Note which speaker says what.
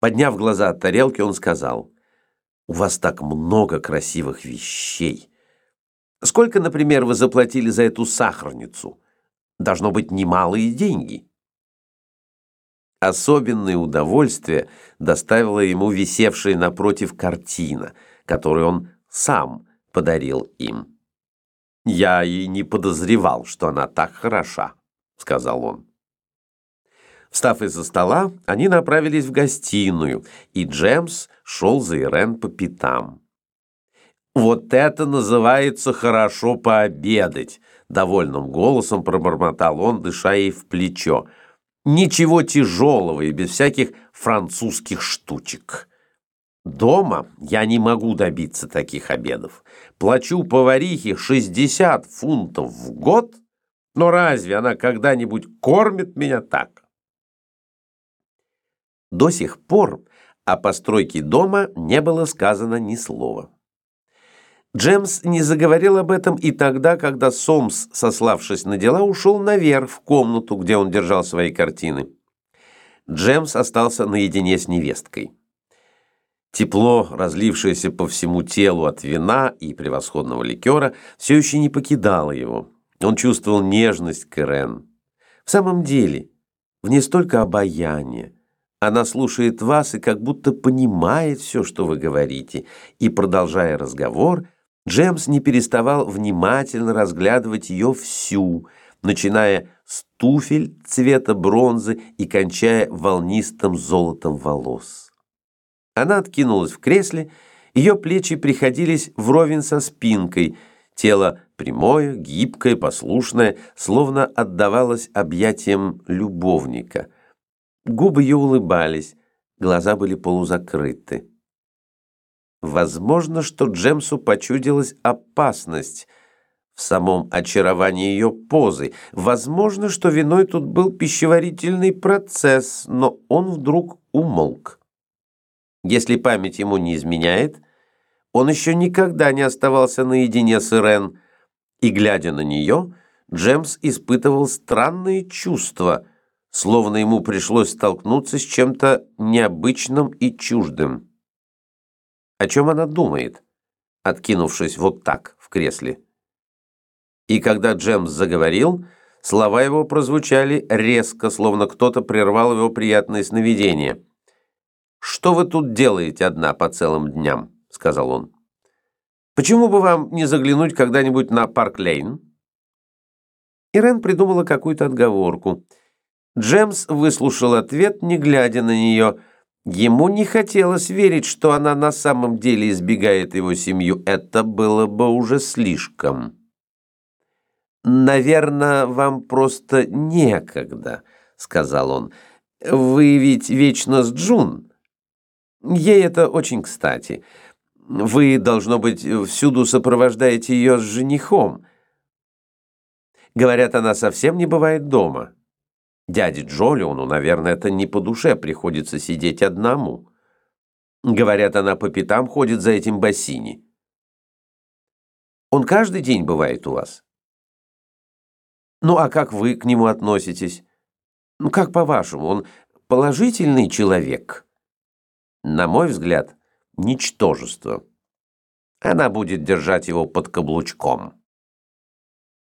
Speaker 1: Подняв глаза от тарелки, он сказал, «У вас так много красивых вещей. Сколько, например, вы заплатили за эту сахарницу? Должно быть немалые деньги». Особенное удовольствие доставила ему висевшая напротив картина, которую он сам подарил им. «Я и не подозревал, что она так хороша», — сказал он. Встав из-за стола, они направились в гостиную, и Джемс шел за Ирен по пятам. «Вот это называется хорошо пообедать!» — довольным голосом пробормотал он, дыша ей в плечо. «Ничего тяжелого и без всяких французских штучек». Дома я не могу добиться таких обедов. Плачу поварихе 60 фунтов в год, но разве она когда-нибудь кормит меня так? До сих пор о постройке дома не было сказано ни слова. Джемс не заговорил об этом и тогда, когда Сомс, сославшись на дела, ушел наверх в комнату, где он держал свои картины. Джемс остался наедине с невесткой. Тепло, разлившееся по всему телу от вина и превосходного ликера, все еще не покидало его. Он чувствовал нежность к Ирен. В самом деле, в ней столько обаяния, она слушает вас и как будто понимает все, что вы говорите. И, продолжая разговор, Джемс не переставал внимательно разглядывать ее всю, начиная с туфель цвета бронзы и кончая волнистым золотом волос. Она откинулась в кресле, ее плечи приходились вровень со спинкой, тело прямое, гибкое, послушное, словно отдавалось объятиям любовника – Губы ее улыбались, глаза были полузакрыты. Возможно, что Джемсу почудилась опасность в самом очаровании ее позы. Возможно, что виной тут был пищеварительный процесс, но он вдруг умолк. Если память ему не изменяет, он еще никогда не оставался наедине с Ирен, и, глядя на нее, Джемс испытывал странные чувства – словно ему пришлось столкнуться с чем-то необычным и чуждым. О чем она думает, откинувшись вот так в кресле? И когда Джемс заговорил, слова его прозвучали резко, словно кто-то прервал его приятное сновидение. «Что вы тут делаете одна по целым дням?» — сказал он. «Почему бы вам не заглянуть когда-нибудь на Парк-Лейн?» Ирен придумала какую-то отговорку — Джемс выслушал ответ, не глядя на нее. Ему не хотелось верить, что она на самом деле избегает его семью. Это было бы уже слишком. «Наверное, вам просто некогда», — сказал он. «Вы ведь вечно с Джун. Ей это очень кстати. Вы, должно быть, всюду сопровождаете ее с женихом. Говорят, она совсем не бывает дома». Дяде Джолиону, наверное, это не по душе, приходится сидеть одному. Говорят, она по пятам ходит за этим бассейни. Он каждый день бывает у вас? Ну, а как вы к нему относитесь? Ну, как по-вашему, он положительный человек? На мой взгляд, ничтожество. Она будет держать его под каблучком.